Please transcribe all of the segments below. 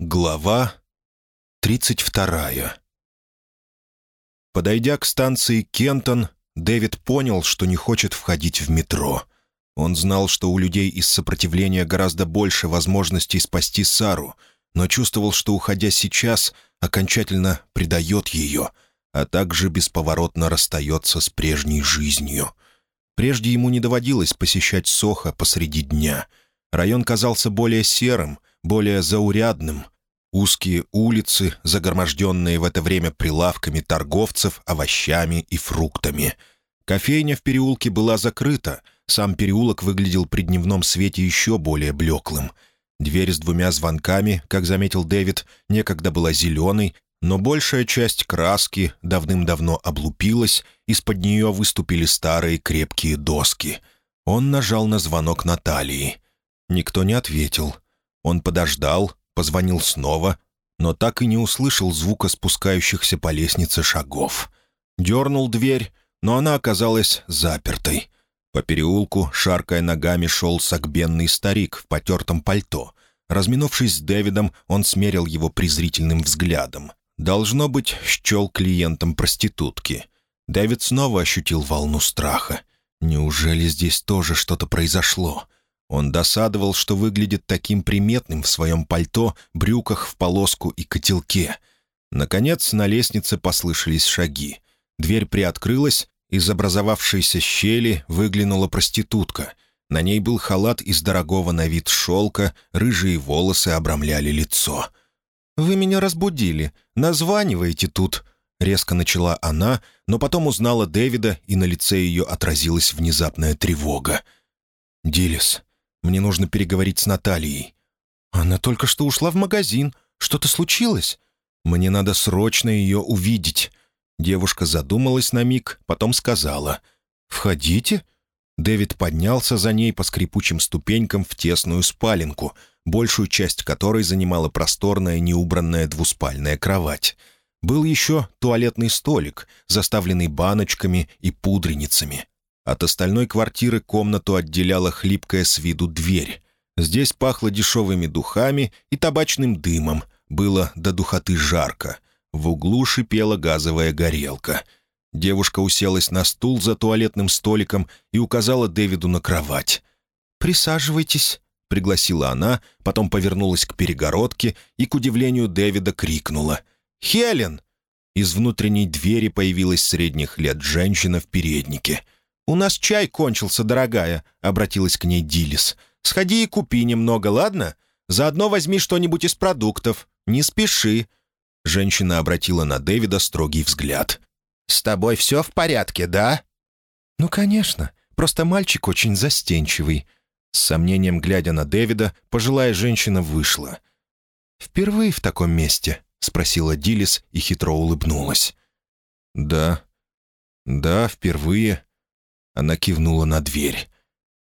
Глава 32 Подойдя к станции Кентон, Дэвид понял, что не хочет входить в метро. Он знал, что у людей из сопротивления гораздо больше возможностей спасти Сару, но чувствовал, что, уходя сейчас, окончательно предает ее, а также бесповоротно расстается с прежней жизнью. Прежде ему не доводилось посещать Сохо посреди дня. Район казался более серым, более заурядным. Узкие улицы, загроможденные в это время прилавками торговцев овощами и фруктами. Кофейня в переулке была закрыта, сам переулок выглядел при дневном свете еще более блеклым. Дверь с двумя звонками, как заметил Дэвид, некогда была зеленой, но большая часть краски давным-давно облупилась, из-под нее выступили старые крепкие доски. Он нажал на звонок Натальи. Никто не ответил. Он подождал, позвонил снова, но так и не услышал звука спускающихся по лестнице шагов. Дернул дверь, но она оказалась запертой. По переулку, шаркая ногами, шел согбенный старик в потертом пальто. Разминувшись с Дэвидом, он смерил его презрительным взглядом. Должно быть, счел клиентом проститутки. Дэвид снова ощутил волну страха. Неужели здесь тоже что-то произошло? Он досадовал, что выглядит таким приметным в своем пальто, брюках в полоску и котелке. Наконец на лестнице послышались шаги. Дверь приоткрылась, из образовавшейся щели выглянула проститутка. На ней был халат из дорогого на вид шелка, рыжие волосы обрамляли лицо. «Вы меня разбудили. Названиваете тут», — резко начала она, но потом узнала Дэвида, и на лице ее отразилась внезапная тревога. «Дилис, мне нужно переговорить с Натальей». «Она только что ушла в магазин. Что-то случилось?» «Мне надо срочно ее увидеть». Девушка задумалась на миг, потом сказала. «Входите». Дэвид поднялся за ней по скрипучим ступенькам в тесную спаленку, большую часть которой занимала просторная неубранная двуспальная кровать. Был еще туалетный столик, заставленный баночками и пудреницами. От остальной квартиры комнату отделяла хлипкая с виду дверь. Здесь пахло дешевыми духами и табачным дымом. Было до духоты жарко. В углу шипела газовая горелка. Девушка уселась на стул за туалетным столиком и указала Дэвиду на кровать. «Присаживайтесь», — пригласила она, потом повернулась к перегородке и, к удивлению Дэвида, крикнула. «Хелен!» Из внутренней двери появилась средних лет женщина в переднике — «У нас чай кончился, дорогая», — обратилась к ней Дилис. «Сходи и купи немного, ладно? Заодно возьми что-нибудь из продуктов. Не спеши». Женщина обратила на Дэвида строгий взгляд. «С тобой все в порядке, да?» «Ну, конечно. Просто мальчик очень застенчивый». С сомнением глядя на Дэвида, пожилая женщина вышла. «Впервые в таком месте?» — спросила Дилис и хитро улыбнулась. «Да. Да, впервые. Она кивнула на дверь.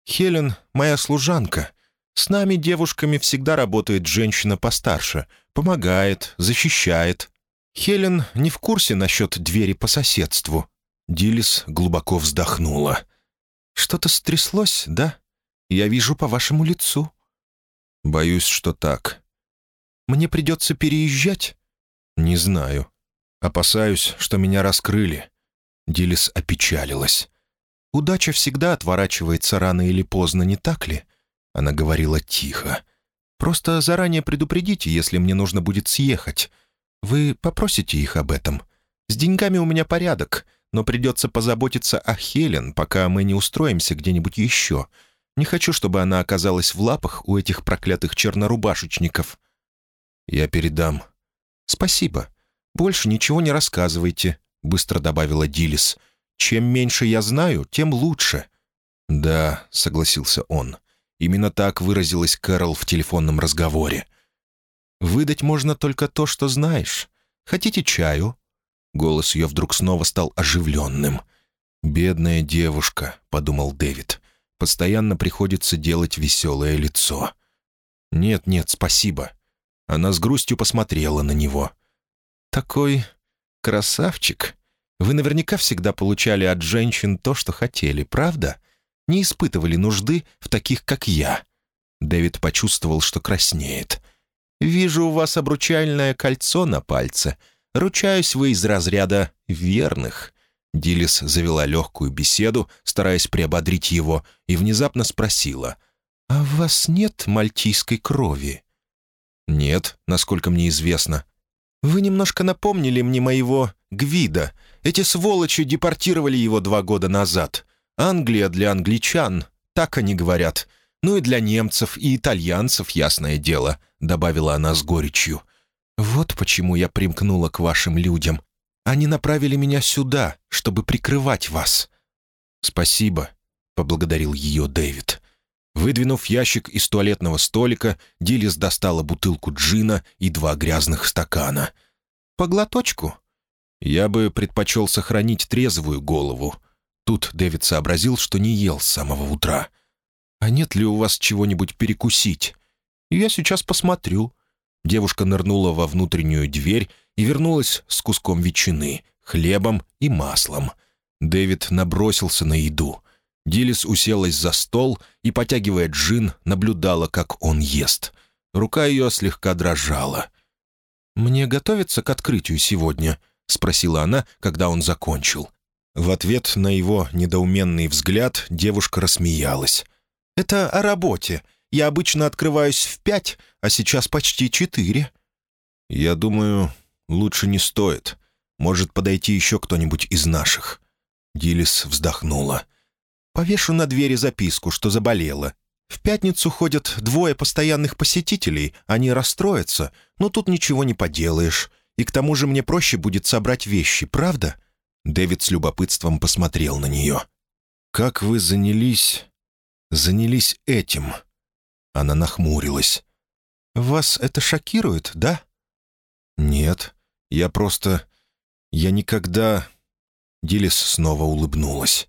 «Хелен — моя служанка. С нами, девушками, всегда работает женщина постарше. Помогает, защищает. Хелен не в курсе насчет двери по соседству». Дилис глубоко вздохнула. «Что-то стряслось, да? Я вижу по вашему лицу». «Боюсь, что так». «Мне придется переезжать?» «Не знаю. Опасаюсь, что меня раскрыли». Дилис опечалилась. Удача всегда отворачивается рано или поздно, не так ли?» Она говорила тихо. «Просто заранее предупредите, если мне нужно будет съехать. Вы попросите их об этом. С деньгами у меня порядок, но придется позаботиться о Хелен, пока мы не устроимся где-нибудь еще. Не хочу, чтобы она оказалась в лапах у этих проклятых чернорубашечников». «Я передам». «Спасибо. Больше ничего не рассказывайте», — быстро добавила Дилис. «Дилис». Чем меньше я знаю, тем лучше». «Да», — согласился он. Именно так выразилась Кэрол в телефонном разговоре. «Выдать можно только то, что знаешь. Хотите чаю?» Голос ее вдруг снова стал оживленным. «Бедная девушка», — подумал Дэвид. «Постоянно приходится делать веселое лицо». «Нет, нет, спасибо». Она с грустью посмотрела на него. «Такой красавчик», вы наверняка всегда получали от женщин то, что хотели, правда? Не испытывали нужды в таких, как я». Дэвид почувствовал, что краснеет. «Вижу у вас обручальное кольцо на пальце. Ручаюсь вы из разряда верных». Дилис завела легкую беседу, стараясь приободрить его, и внезапно спросила. «А в вас нет мальтийской крови?» «Нет, насколько мне известно». «Вы немножко напомнили мне моего Гвида. Эти сволочи депортировали его два года назад. Англия для англичан, так они говорят. Ну и для немцев и итальянцев, ясное дело», — добавила она с горечью. «Вот почему я примкнула к вашим людям. Они направили меня сюда, чтобы прикрывать вас». «Спасибо», — поблагодарил ее Дэвид. Выдвинув ящик из туалетного столика, Дилис достала бутылку джина и два грязных стакана. «По глоточку?» «Я бы предпочел сохранить трезвую голову». Тут Дэвид сообразил, что не ел с самого утра. «А нет ли у вас чего-нибудь перекусить?» «Я сейчас посмотрю». Девушка нырнула во внутреннюю дверь и вернулась с куском ветчины, хлебом и маслом. Дэвид набросился на еду. Дилис уселась за стол и, потягивая джин, наблюдала, как он ест. Рука ее слегка дрожала. «Мне готовиться к открытию сегодня?» — спросила она, когда он закончил. В ответ на его недоуменный взгляд девушка рассмеялась. «Это о работе. Я обычно открываюсь в пять, а сейчас почти четыре». «Я думаю, лучше не стоит. Может подойти еще кто-нибудь из наших». Дилис вздохнула. Повешу на двери записку, что заболела. В пятницу ходят двое постоянных посетителей, они расстроятся, но тут ничего не поделаешь. И к тому же мне проще будет собрать вещи, правда?» Дэвид с любопытством посмотрел на нее. «Как вы занялись... занялись этим?» Она нахмурилась. «Вас это шокирует, да?» «Нет, я просто... я никогда...» Дилис снова улыбнулась.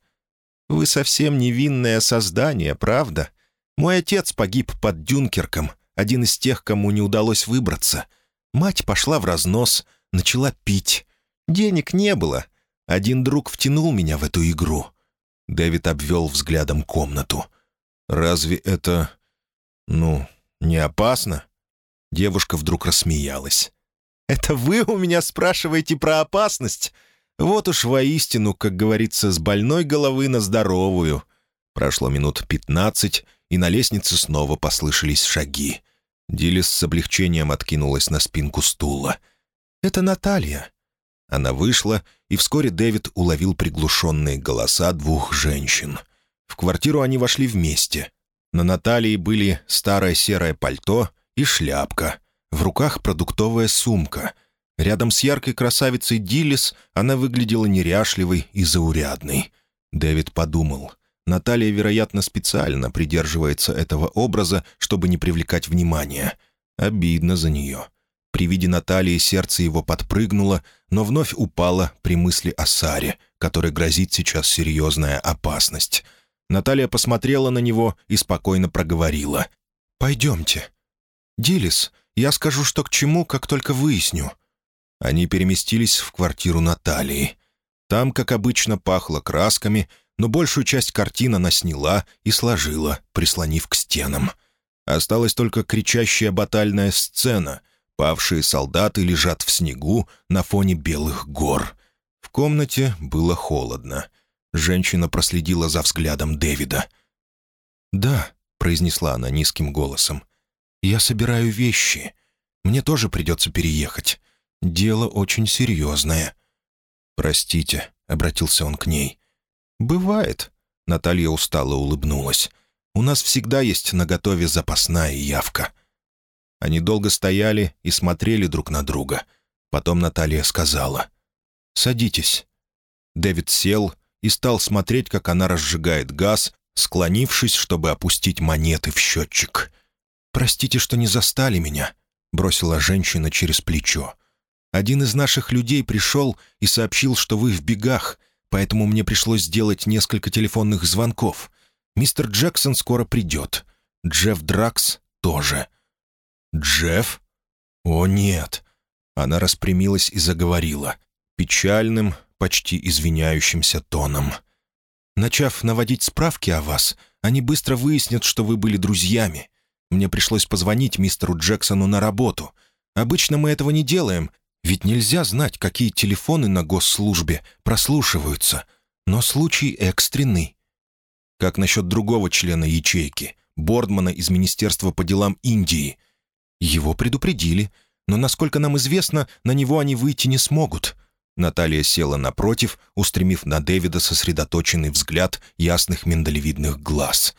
Вы совсем невинное создание, правда? Мой отец погиб под Дюнкерком, один из тех, кому не удалось выбраться. Мать пошла в разнос, начала пить. Денег не было. Один друг втянул меня в эту игру». Дэвид обвел взглядом комнату. «Разве это... ну, не опасно?» Девушка вдруг рассмеялась. «Это вы у меня спрашиваете про опасность? Вот уж воистину, как говорится, с больной головы на здоровую. Прошло минут пятнадцать, и на лестнице снова послышались шаги. Дилис с облегчением откинулась на спинку стула. «Это Наталья». Она вышла, и вскоре Дэвид уловил приглушенные голоса двух женщин. В квартиру они вошли вместе. На Наталье были старое серое пальто и шляпка. В руках продуктовая сумка — Рядом с яркой красавицей Диллис она выглядела неряшливой и заурядной. Дэвид подумал. Наталья, вероятно, специально придерживается этого образа, чтобы не привлекать внимания. Обидно за нее. При виде Натальи сердце его подпрыгнуло, но вновь упало при мысли о Саре, которой грозит сейчас серьезная опасность. Наталья посмотрела на него и спокойно проговорила. «Пойдемте. Дилис, я скажу, что к чему, как только выясню». Они переместились в квартиру Натальи. Там, как обычно, пахло красками, но большую часть картин она сняла и сложила, прислонив к стенам. Осталась только кричащая батальная сцена. Павшие солдаты лежат в снегу на фоне белых гор. В комнате было холодно. Женщина проследила за взглядом Дэвида. «Да», — произнесла она низким голосом, — «я собираю вещи. Мне тоже придется переехать. Дело очень серьезное». «Простите», — обратился он к ней. «Бывает», — Наталья устало улыбнулась. «У нас всегда есть наготове запасная явка». Они долго стояли и смотрели друг на друга. Потом Наталья сказала. «Садитесь». Дэвид сел и стал смотреть, как она разжигает газ, склонившись, чтобы опустить монеты в счетчик. «Простите, что не застали меня», — бросила женщина через плечо. Один из наших людей пришел и сообщил, что вы в бегах, поэтому мне пришлось сделать несколько телефонных звонков. Мистер Джексон скоро придет. Джефф Дракс тоже». «Джефф? О, нет!» Она распрямилась и заговорила. Печальным, почти извиняющимся тоном. «Начав наводить справки о вас, они быстро выяснят, что вы были друзьями. мне пришлось позвонить мистеру Джексону на работу. Обычно мы этого не делаем, ведь нельзя знать, какие телефоны на госслужбе прослушиваются. Но случай экстренный. Как насчет другого члена ячейки, Бордмана из Министерства по делам Индии? Его предупредили, но, насколько нам известно, на него они выйти не смогут. Наталья села напротив, устремив на Дэвида сосредоточенный взгляд ясных миндалевидных глаз.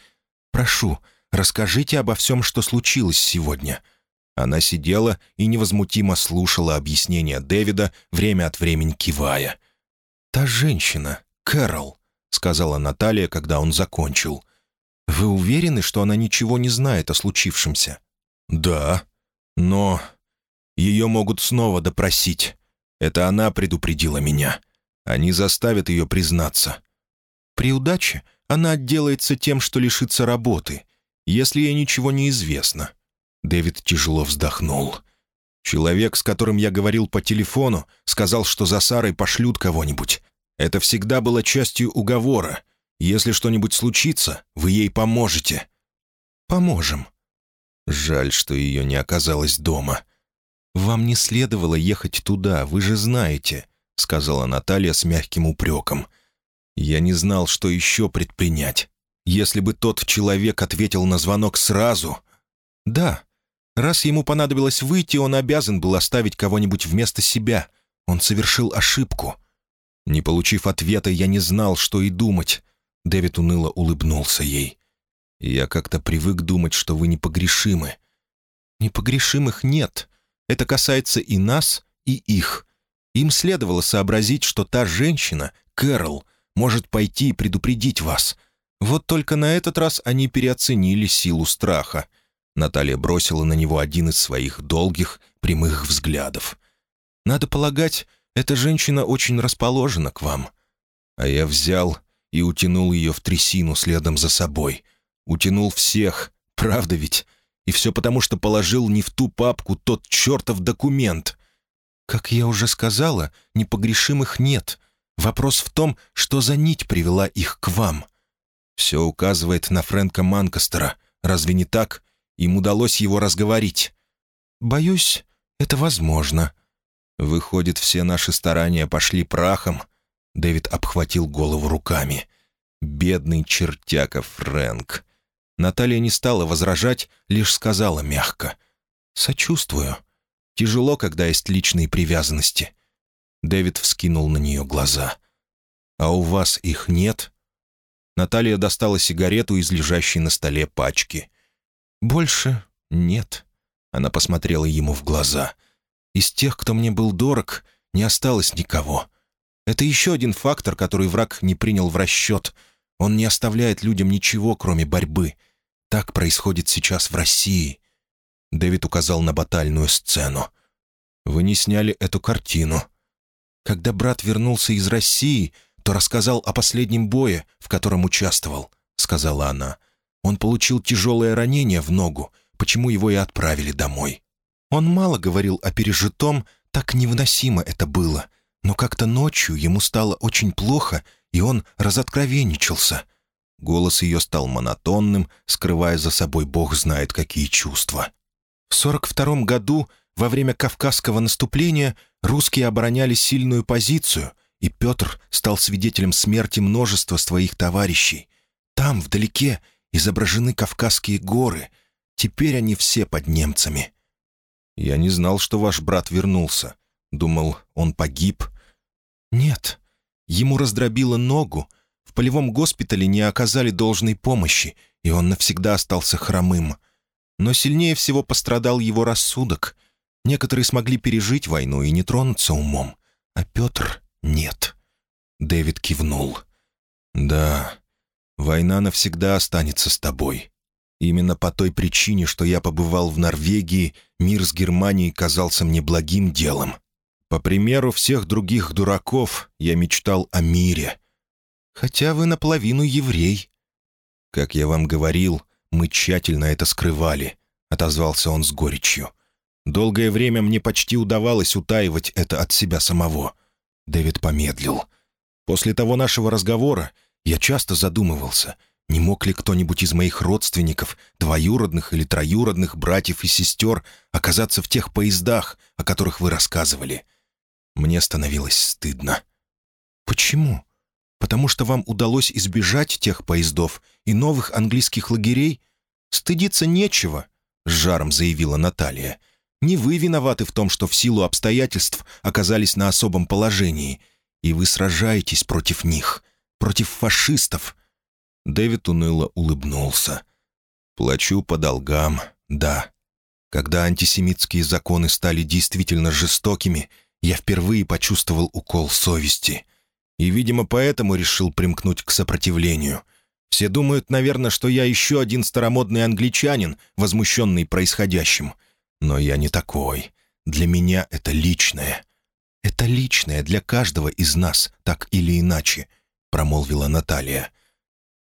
«Прошу, расскажите обо всем, что случилось сегодня». Она сидела и невозмутимо слушала объяснения Дэвида, время от времени кивая. «Та женщина, Кэрол», — сказала Наталья, когда он закончил. «Вы уверены, что она ничего не знает о случившемся?» «Да, но ее могут снова допросить. Это она предупредила меня. Они заставят ее признаться. При удаче она отделается тем, что лишится работы, если ей ничего не известно». Дэвид тяжело вздохнул. «Человек, с которым я говорил по телефону, сказал, что за Сарой пошлют кого-нибудь. Это всегда было частью уговора. Если что-нибудь случится, вы ей поможете». «Поможем». Жаль, что ее не оказалось дома. «Вам не следовало ехать туда, вы же знаете», — сказала Наталья с мягким упреком. «Я не знал, что еще предпринять. Если бы тот человек ответил на звонок сразу...» «Да. Раз ему понадобилось выйти, он обязан был оставить кого-нибудь вместо себя. Он совершил ошибку». Не получив ответа, я не знал, что и думать. Дэвид уныло улыбнулся ей. «Я как-то привык думать, что вы непогрешимы». «Непогрешимых нет. Это касается и нас, и их. Им следовало сообразить, что та женщина, Кэрол, может пойти и предупредить вас. Вот только на этот раз они переоценили силу страха». Наталья бросила на него один из своих долгих, прямых взглядов. «Надо полагать, эта женщина очень расположена к вам». А я взял и утянул ее в трясину следом за собой. Утянул всех, правда ведь? И все потому, что положил не в ту папку тот чертов документ. Как я уже сказала, непогрешимых нет. Вопрос в том, что за нить привела их к вам. Все указывает на Фрэнка Манкастера. Разве не так? Им удалось его разговорить. Боюсь, это возможно. Выходит, все наши старания пошли прахом. Дэвид обхватил голову руками. Бедный чертяка Фрэнк. Наталья не стала возражать, лишь сказала мягко. «Сочувствую. Тяжело, когда есть личные привязанности». Дэвид вскинул на нее глаза. «А у вас их нет?» Наталья достала сигарету из лежащей на столе пачки. «Больше нет». Она посмотрела ему в глаза. Из тех, кто мне был дорог, не осталось никого. Это еще один фактор, который враг не принял в расчет. Он не оставляет людям ничего, кроме борьбы. Так происходит сейчас в России. Дэвид указал на батальную сцену. «Вы не сняли эту картину. Когда брат вернулся из России, то рассказал о последнем бое, в котором участвовал», — сказала она. «Он получил тяжелое ранение в ногу, почему его и отправили домой. Он мало говорил о пережитом, так невыносимо это было. Но как-то ночью ему стало очень плохо, и он разоткровенничался. Голос ее стал монотонным, скрывая за собой бог знает какие чувства. В сорок втором году, во время Кавказского наступления, русские обороняли сильную позицию, и Петр стал свидетелем смерти множества своих товарищей. Там, вдалеке, изображены Кавказские горы. Теперь они все под немцами. «Я не знал, что ваш брат вернулся. Думал, он погиб». «Нет. Ему раздробило ногу. В полевом госпитале не оказали должной помощи, и он навсегда остался хромым. Но сильнее всего пострадал его рассудок. Некоторые смогли пережить войну и не тронуться умом, а Петр — нет». Дэвид кивнул. «Да, война навсегда останется с тобой. Именно по той причине, что я побывал в Норвегии, мир с Германией казался мне благим делом. По примеру всех других дураков, я мечтал о мире. Хотя вы наполовину еврей. Как я вам говорил, мы тщательно это скрывали, — отозвался он с горечью. Долгое время мне почти удавалось утаивать это от себя самого. Дэвид помедлил. После того нашего разговора я часто задумывался — Не мог ли кто-нибудь из моих родственников, двоюродных или троюродных братьев и сестер, оказаться в тех поездах, о которых вы рассказывали? Мне становилось стыдно. Почему? Потому что вам удалось избежать тех поездов и новых английских лагерей? Стыдиться нечего, — с жаром заявила Наталья. Не вы виноваты в том, что в силу обстоятельств оказались на особом положении, и вы сражаетесь против них, против фашистов, Дэвид уныло улыбнулся. «Плачу по долгам, да. Когда антисемитские законы стали действительно жестокими, я впервые почувствовал укол совести. И, видимо, поэтому решил примкнуть к сопротивлению. Все думают, наверное, что я еще один старомодный англичанин, возмущенный происходящим. Но я не такой. Для меня это личное. Это личное для каждого из нас, так или иначе», — промолвила Наталья.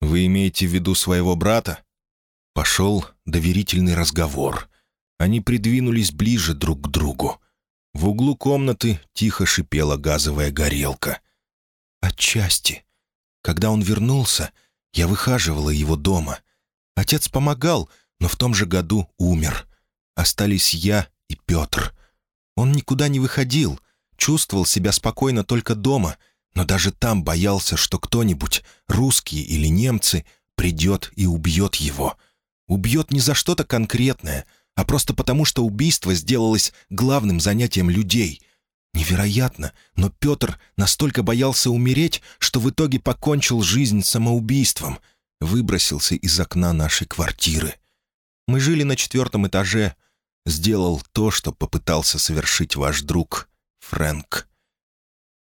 «Вы имеете в виду своего брата?» Пошел доверительный разговор. Они придвинулись ближе друг к другу. В углу комнаты тихо шипела газовая горелка. «Отчасти. Когда он вернулся, я выхаживала его дома. Отец помогал, но в том же году умер. Остались я и Петр. Он никуда не выходил, чувствовал себя спокойно только дома — но даже там боялся, что кто-нибудь, русские или немцы, придет и убьет его. Убьет не за что-то конкретное, а просто потому, что убийство сделалось главным занятием людей. Невероятно, но Петр настолько боялся умереть, что в итоге покончил жизнь самоубийством, выбросился из окна нашей квартиры. Мы жили на четвертом этаже. Сделал то, что попытался совершить ваш друг Фрэнк.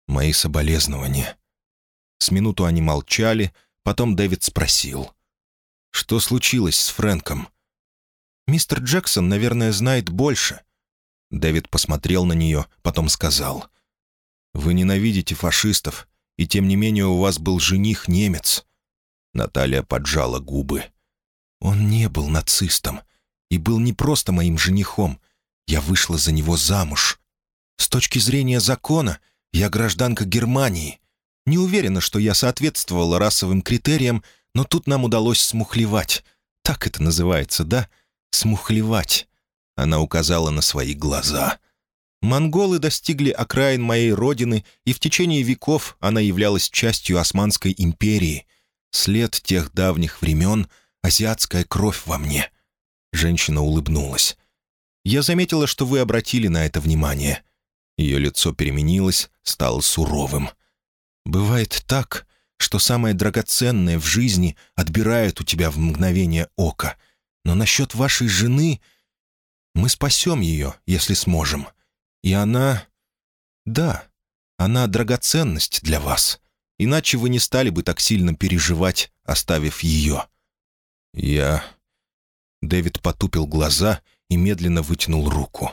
Мои соболезнования». С минуту они молчали, потом Дэвид спросил. «Что случилось с Фрэнком?» «Мистер Джексон, наверное, знает больше». Дэвид посмотрел на нее, потом сказал. «Вы ненавидите фашистов, и тем не менее у вас был жених-немец». Наталья поджала губы. «Он не был нацистом и был не просто моим женихом. Я вышла за него замуж. С точки зрения закона — я гражданка Германии. Не уверена, что я соответствовала расовым критериям, но тут нам удалось смухлевать. Так это называется, да? Смухлевать. Она указала на свои глаза. Монголы достигли окраин моей родины, и в течение веков она являлась частью Османской империи. След тех давних времен — азиатская кровь во мне. Женщина улыбнулась. «Я заметила, что вы обратили на это внимание. Ее лицо переменилось, стало суровым. «Бывает так, что самое драгоценное в жизни отбирают у тебя в мгновение ока. Но насчет вашей жены мы спасем ее, если сможем. И она... Да, она драгоценность для вас. Иначе вы не стали бы так сильно переживать, оставив ее». «Я...» Дэвид потупил глаза и медленно вытянул руку.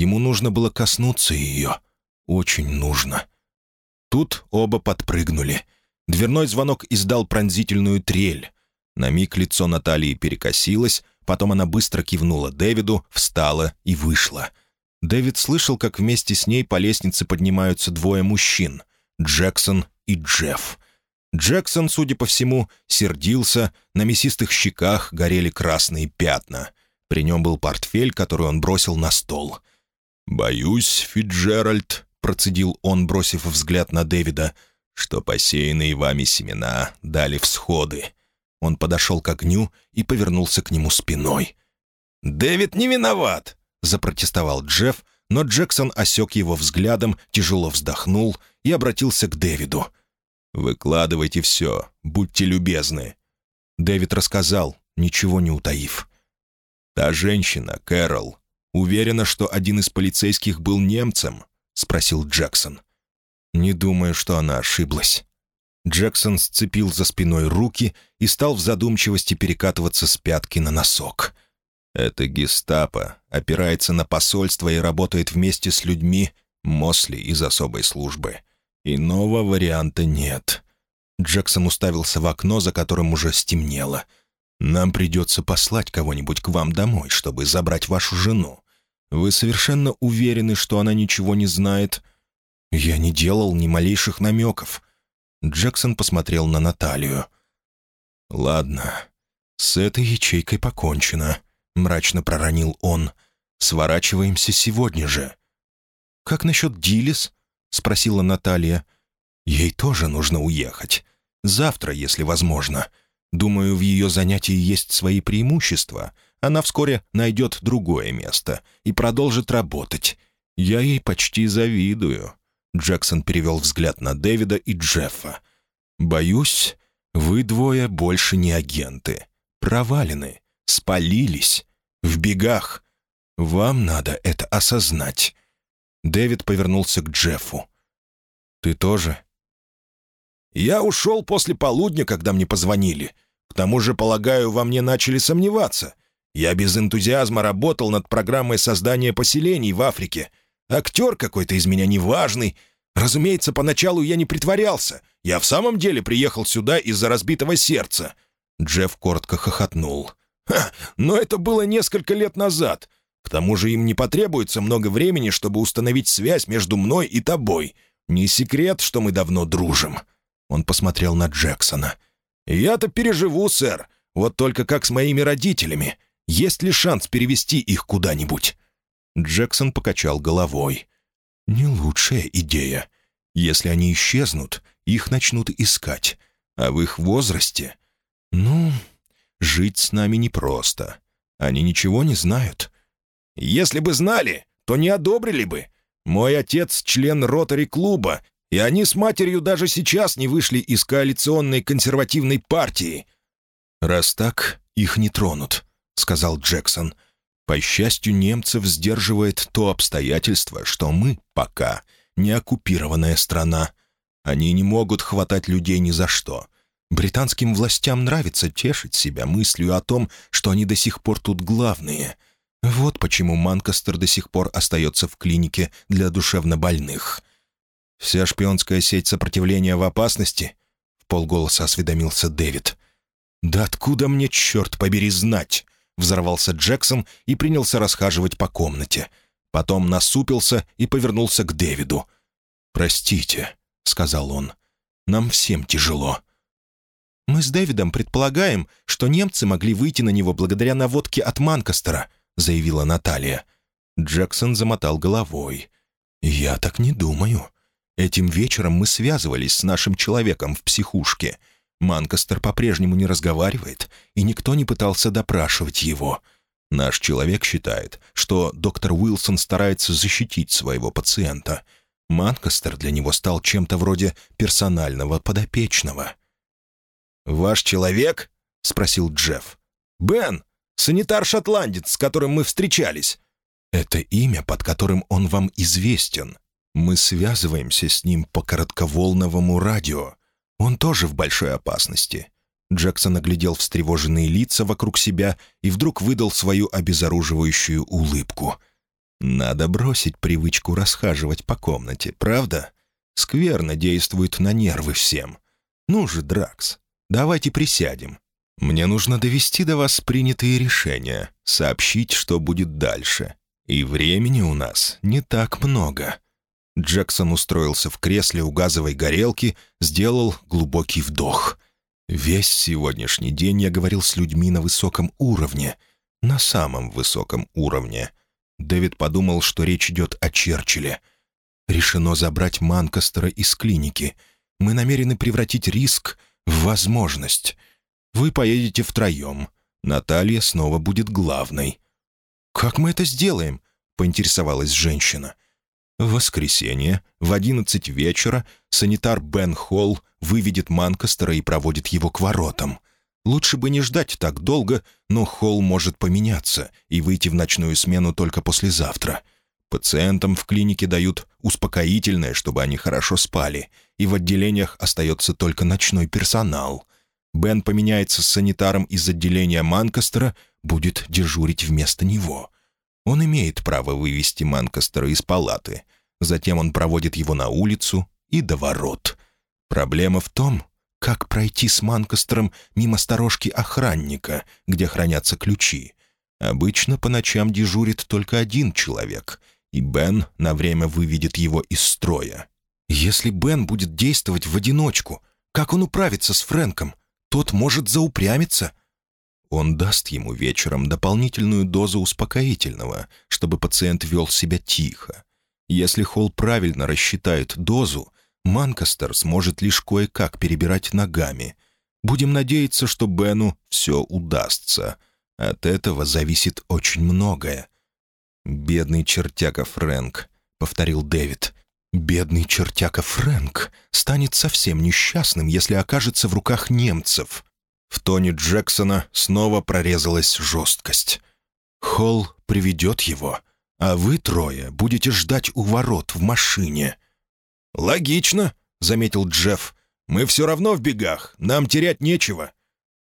Ему нужно было коснуться ее. Очень нужно. Тут оба подпрыгнули. Дверной звонок издал пронзительную трель. На миг лицо Натальи перекосилось, потом она быстро кивнула Дэвиду, встала и вышла. Дэвид слышал, как вместе с ней по лестнице поднимаются двое мужчин — Джексон и Джефф. Джексон, судя по всему, сердился, на мясистых щеках горели красные пятна. При нем был портфель, который он бросил на стол — «Боюсь, Фиджеральд», — процедил он, бросив взгляд на Дэвида, «что посеянные вами семена дали всходы». Он подошел к огню и повернулся к нему спиной. «Дэвид не виноват!» — запротестовал Джефф, но Джексон осек его взглядом, тяжело вздохнул и обратился к Дэвиду. «Выкладывайте все, будьте любезны». Дэвид рассказал, ничего не утаив. «Та женщина, Кэрол, «Уверена, что один из полицейских был немцем?» — спросил Джексон. «Не думаю, что она ошиблась». Джексон сцепил за спиной руки и стал в задумчивости перекатываться с пятки на носок. «Это гестапо, опирается на посольство и работает вместе с людьми Мосли из особой службы. Иного варианта нет». Джексон уставился в окно, за которым уже стемнело — нам придется послать кого-нибудь к вам домой, чтобы забрать вашу жену. Вы совершенно уверены, что она ничего не знает?» «Я не делал ни малейших намеков». Джексон посмотрел на Наталью. «Ладно, с этой ячейкой покончено», — мрачно проронил он. «Сворачиваемся сегодня же». «Как насчет Дилис?» — спросила Наталья. «Ей тоже нужно уехать. Завтра, если возможно. Думаю, в ее занятии есть свои преимущества. Она вскоре найдет другое место и продолжит работать. Я ей почти завидую». Джексон перевел взгляд на Дэвида и Джеффа. «Боюсь, вы двое больше не агенты. Провалены, спалились, в бегах. Вам надо это осознать». Дэвид повернулся к Джеффу. «Ты тоже?» «Я ушел после полудня, когда мне позвонили. К тому же, полагаю, во мне начали сомневаться. Я без энтузиазма работал над программой создания поселений в Африке. Актер какой-то из меня неважный. Разумеется, поначалу я не притворялся. Я в самом деле приехал сюда из-за разбитого сердца». Джефф коротко хохотнул. «Ха, но это было несколько лет назад. К тому же им не потребуется много времени, чтобы установить связь между мной и тобой. Не секрет, что мы давно дружим». Он посмотрел на Джексона. «Я-то переживу, сэр. Вот только как с моими родителями. Есть ли шанс перевести их куда-нибудь?» Джексон покачал головой. «Не лучшая идея. Если они исчезнут, их начнут искать. А в их возрасте... Ну, жить с нами непросто. Они ничего не знают. Если бы знали, то не одобрили бы. Мой отец — член ротари-клуба, и они с матерью даже сейчас не вышли из коалиционной консервативной партии». «Раз так, их не тронут», — сказал Джексон. «По счастью, немцев сдерживает то обстоятельство, что мы пока не оккупированная страна. Они не могут хватать людей ни за что. Британским властям нравится тешить себя мыслью о том, что они до сих пор тут главные — вот почему Манкастер до сих пор остается в клинике для душевнобольных. «Вся шпионская сеть сопротивления в опасности?» — в полголоса осведомился Дэвид. «Да откуда мне, черт побери, знать?» — взорвался Джексон и принялся расхаживать по комнате. Потом насупился и повернулся к Дэвиду. «Простите», — сказал он, — «нам всем тяжело». «Мы с Дэвидом предполагаем, что немцы могли выйти на него благодаря наводке от Манкастера», — заявила Наталья. Джексон замотал головой. «Я так не думаю. Этим вечером мы связывались с нашим человеком в психушке. Манкастер по-прежнему не разговаривает, и никто не пытался допрашивать его. Наш человек считает, что доктор Уилсон старается защитить своего пациента. Манкастер для него стал чем-то вроде персонального подопечного». «Ваш человек?» — спросил Джефф. «Бен, Санитар-шотландец, с которым мы встречались». «Это имя, под которым он вам известен. Мы связываемся с ним по коротковолновому радио. Он тоже в большой опасности». Джексон оглядел встревоженные лица вокруг себя и вдруг выдал свою обезоруживающую улыбку. «Надо бросить привычку расхаживать по комнате, правда? Скверно действует на нервы всем. Ну же, Дракс, давайте присядем. Мне нужно довести до вас принятые решения, сообщить, что будет дальше. И времени у нас не так много». Джексон устроился в кресле у газовой горелки, сделал глубокий вдох. «Весь сегодняшний день я говорил с людьми на высоком уровне. На самом высоком уровне». Дэвид подумал, что речь идет о Черчилле. «Решено забрать Манкастера из клиники. Мы намерены превратить риск в возможность». Вы поедете втроем. Наталья снова будет главной». «Как мы это сделаем?» — поинтересовалась женщина. В воскресенье в одиннадцать вечера санитар Бен Холл выведет Манкастера и проводит его к воротам. Лучше бы не ждать так долго, но Холл может поменяться и выйти в ночную смену только послезавтра. Пациентам в клинике дают успокоительное, чтобы они хорошо спали, и в отделениях остается только ночной персонал. Бен поменяется с санитаром из отделения Манкастера, будет дежурить вместо него. Он имеет право вывести Манкастера из палаты. Затем он проводит его на улицу и до ворот. Проблема в том, как пройти с Манкастером мимо сторожки охранника, где хранятся ключи. Обычно по ночам дежурит только один человек, и Бен на время выведет его из строя. Если Бен будет действовать в одиночку, как он управится с Фрэнком? тот может заупрямиться». Он даст ему вечером дополнительную дозу успокоительного, чтобы пациент вел себя тихо. Если Холл правильно рассчитает дозу, Манкастер сможет лишь кое-как перебирать ногами. Будем надеяться, что Бену все удастся. От этого зависит очень многое. «Бедный чертяка Фрэнк», — повторил Дэвид. «Бедный чертяка Фрэнк станет совсем несчастным, если окажется в руках немцев». В тоне Джексона снова прорезалась жесткость. «Холл приведет его, а вы трое будете ждать у ворот в машине». «Логично», — заметил Джефф. «Мы все равно в бегах, нам терять нечего».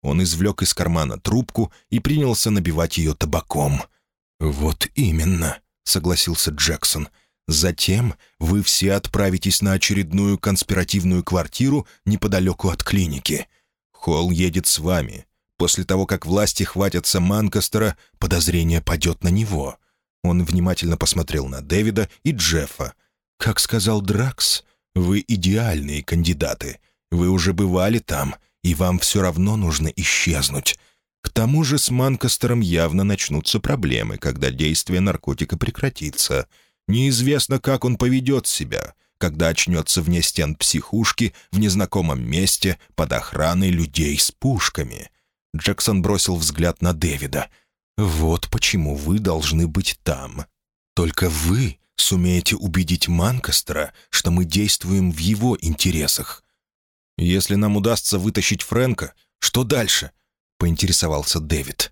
Он извлек из кармана трубку и принялся набивать ее табаком. «Вот именно», — согласился Джексон. «Затем вы все отправитесь на очередную конспиративную квартиру неподалеку от клиники. Холл едет с вами. После того, как власти хватятся Манкастера, подозрение падет на него». Он внимательно посмотрел на Дэвида и Джеффа. «Как сказал Дракс, вы идеальные кандидаты. Вы уже бывали там, и вам все равно нужно исчезнуть. К тому же с Манкастером явно начнутся проблемы, когда действие наркотика прекратится. Неизвестно, как он поведет себя, когда очнется вне стен психушки в незнакомом месте под охраной людей с пушками. Джексон бросил взгляд на Дэвида. «Вот почему вы должны быть там. Только вы сумеете убедить Манкастера, что мы действуем в его интересах. Если нам удастся вытащить Фрэнка, что дальше?» поинтересовался Дэвид.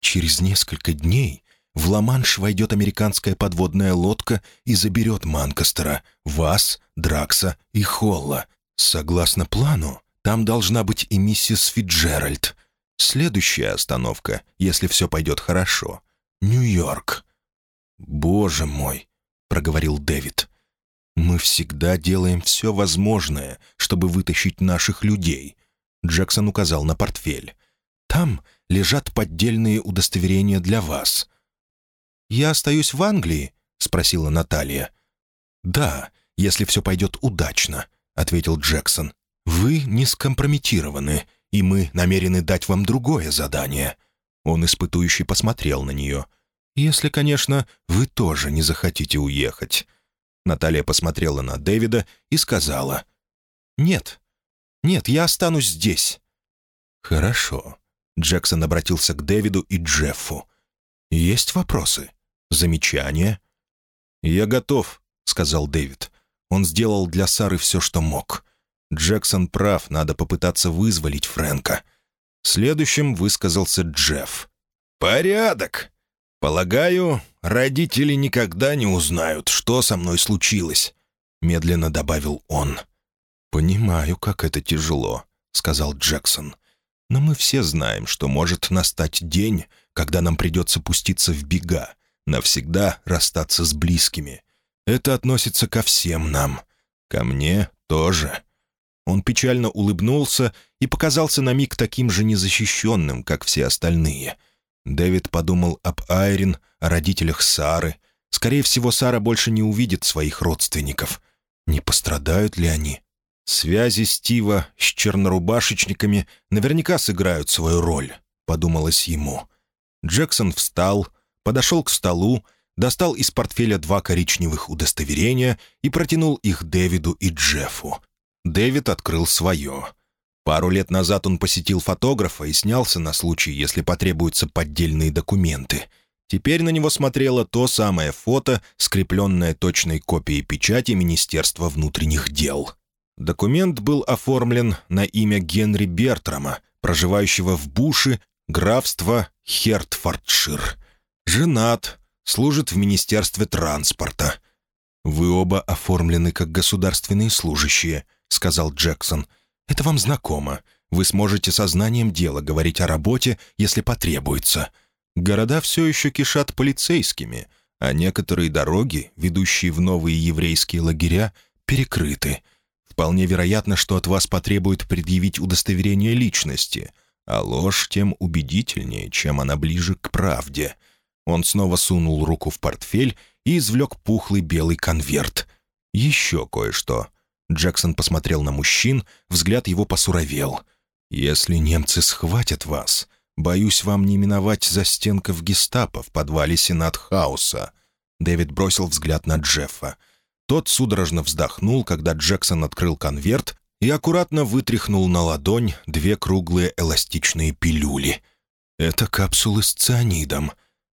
«Через несколько дней в Ла-Манш войдет американская подводная лодка и заберет Манкастера, вас, Дракса и Холла. Согласно плану, там должна быть и миссис Фиджеральд. Следующая остановка, если все пойдет хорошо, Нью-Йорк». «Боже мой!» — проговорил Дэвид. «Мы всегда делаем все возможное, чтобы вытащить наших людей». Джексон указал на портфель. Там лежат поддельные удостоверения для вас». «Я остаюсь в Англии?» — спросила Наталья. «Да, если все пойдет удачно», — ответил Джексон. «Вы не скомпрометированы, и мы намерены дать вам другое задание». Он испытующий посмотрел на нее. «Если, конечно, вы тоже не захотите уехать». Наталья посмотрела на Дэвида и сказала. «Нет, нет, я останусь здесь». «Хорошо. Джексон обратился к Дэвиду и Джеффу. «Есть вопросы? Замечания?» «Я готов», — сказал Дэвид. Он сделал для Сары все, что мог. Джексон прав, надо попытаться вызволить Фрэнка. Следующим высказался Джефф. «Порядок. Полагаю, родители никогда не узнают, что со мной случилось», — медленно добавил он. «Понимаю, как это тяжело», — сказал Джексон. Но мы все знаем, что может настать день, когда нам придется пуститься в бега, навсегда расстаться с близкими. Это относится ко всем нам. Ко мне тоже». Он печально улыбнулся и показался на миг таким же незащищенным, как все остальные. Дэвид подумал об Айрин, о родителях Сары. Скорее всего, Сара больше не увидит своих родственников. Не пострадают ли они? Связи Стива с чернорубашечниками наверняка сыграют свою роль, подумалось ему. Джексон встал, подошел к столу, достал из портфеля два коричневых удостоверения и протянул их Дэвиду и Джеффу. Дэвид открыл свое. Пару лет назад он посетил фотографа и снялся на случай, если потребуются поддельные документы. Теперь на него смотрело то самое фото, скрепленное точной копией печати Министерства внутренних дел. Документ был оформлен на имя Генри Бертрама, проживающего в Буше, графство Хертфордшир. Женат, служит в Министерстве транспорта. «Вы оба оформлены как государственные служащие», — сказал Джексон. «Это вам знакомо. Вы сможете сознанием дела говорить о работе, если потребуется. Города все еще кишат полицейскими, а некоторые дороги, ведущие в новые еврейские лагеря, перекрыты». Вполне вероятно, что от вас потребуют предъявить удостоверение личности, а ложь тем убедительнее, чем она ближе к правде. Он снова сунул руку в портфель и извлек пухлый белый конверт. Еще кое-что. Джексон посмотрел на мужчин, взгляд его посуровел. «Если немцы схватят вас, боюсь вам не миновать застенков гестапо в подвале Сенат-хауса». Дэвид бросил взгляд на Джеффа. Тот судорожно вздохнул, когда Джексон открыл конверт и аккуратно вытряхнул на ладонь две круглые эластичные пилюли. «Это капсулы с цианидом.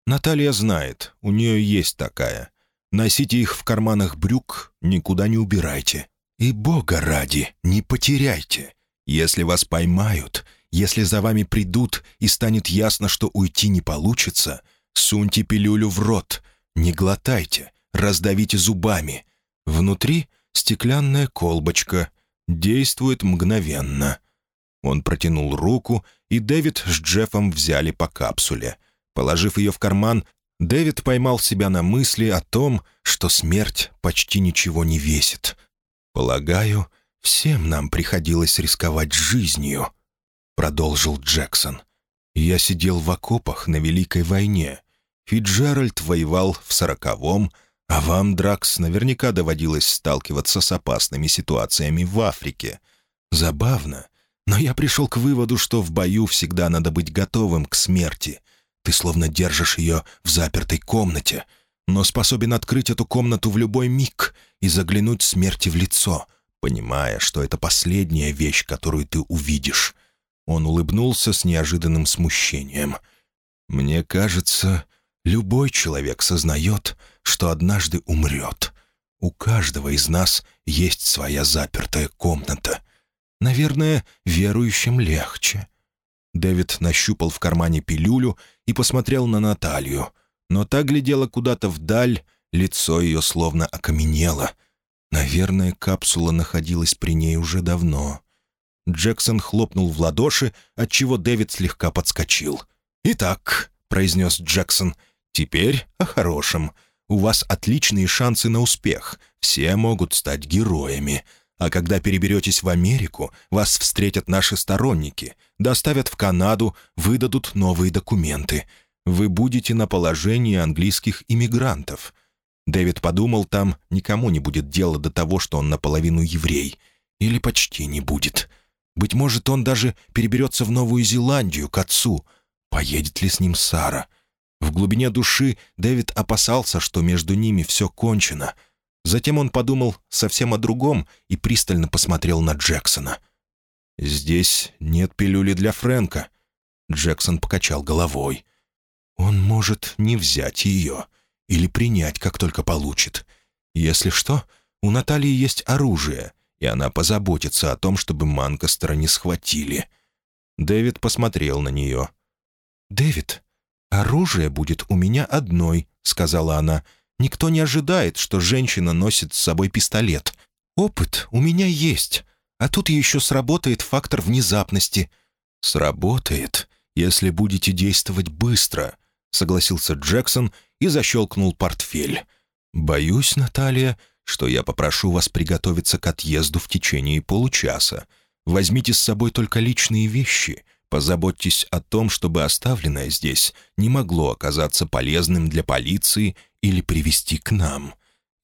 Наталья знает, у нее есть такая. Носите их в карманах брюк, никуда не убирайте. И Бога ради, не потеряйте. Если вас поймают, если за вами придут и станет ясно, что уйти не получится, суньте пилюлю в рот, не глотайте, раздавите зубами. Внутри стеклянная колбочка, действует мгновенно. Он протянул руку, и Дэвид с Джеффом взяли по капсуле. Положив ее в карман, Дэвид поймал себя на мысли о том, что смерть почти ничего не весит. «Полагаю, всем нам приходилось рисковать жизнью», — продолжил Джексон. «Я сидел в окопах на Великой войне. Фиджеральд воевал в сороковом, а вам, Дракс, наверняка доводилось сталкиваться с опасными ситуациями в Африке. Забавно, но я пришел к выводу, что в бою всегда надо быть готовым к смерти. Ты словно держишь ее в запертой комнате, но способен открыть эту комнату в любой миг и заглянуть смерти в лицо, понимая, что это последняя вещь, которую ты увидишь. Он улыбнулся с неожиданным смущением. «Мне кажется, любой человек сознает, что однажды умрет. У каждого из нас есть своя запертая комната. Наверное, верующим легче». Дэвид нащупал в кармане пилюлю и посмотрел на Наталью, но та глядела куда-то вдаль, лицо ее словно окаменело. Наверное, капсула находилась при ней уже давно. Джексон хлопнул в ладоши, отчего Дэвид слегка подскочил. «Итак», — произнес Джексон, — «теперь о хорошем. У вас отличные шансы на успех. Все могут стать героями. А когда переберетесь в Америку, вас встретят наши сторонники, доставят в Канаду, выдадут новые документы. Вы будете на положении английских иммигрантов». Дэвид подумал, там никому не будет дела до того, что он наполовину еврей. Или почти не будет. Быть может, он даже переберется в Новую Зеландию к отцу. Поедет ли с ним Сара? В глубине души Дэвид опасался, что между ними все кончено. Затем он подумал совсем о другом и пристально посмотрел на Джексона. «Здесь нет пилюли для Фрэнка». Джексон покачал головой. «Он может не взять ее или принять, как только получит. Если что, у Натальи есть оружие, и она позаботится о том, чтобы Манкастера не схватили». Дэвид посмотрел на нее. «Дэвид, «Оружие будет у меня одной», — сказала она. «Никто не ожидает, что женщина носит с собой пистолет. Опыт у меня есть, а тут еще сработает фактор внезапности». «Сработает, если будете действовать быстро», — согласился Джексон и защелкнул портфель. «Боюсь, Наталья, что я попрошу вас приготовиться к отъезду в течение получаса. Возьмите с собой только личные вещи — Позаботьтесь о том, чтобы оставленное здесь не могло оказаться полезным для полиции или привести к нам.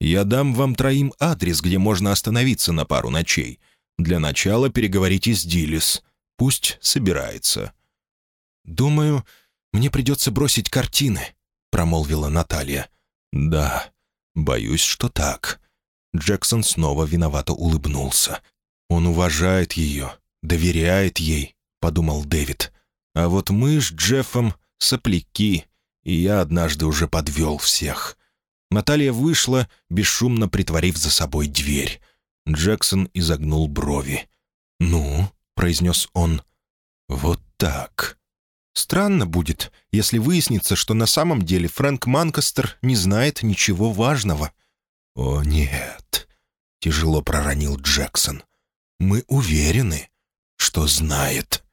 Я дам вам троим адрес, где можно остановиться на пару ночей. Для начала переговорите с Дилис. Пусть собирается». «Думаю, мне придется бросить картины», — промолвила Наталья. «Да, боюсь, что так». Джексон снова виновато улыбнулся. Он уважает ее, доверяет ей, подумал Дэвид. «А вот мы с Джеффом сопляки, и я однажды уже подвел всех». Наталья вышла, бесшумно притворив за собой дверь. Джексон изогнул брови. «Ну?» — произнес он. «Вот так». «Странно будет, если выяснится, что на самом деле Фрэнк Манкастер не знает ничего важного». «О, нет», — тяжело проронил Джексон. «Мы уверены, что знает».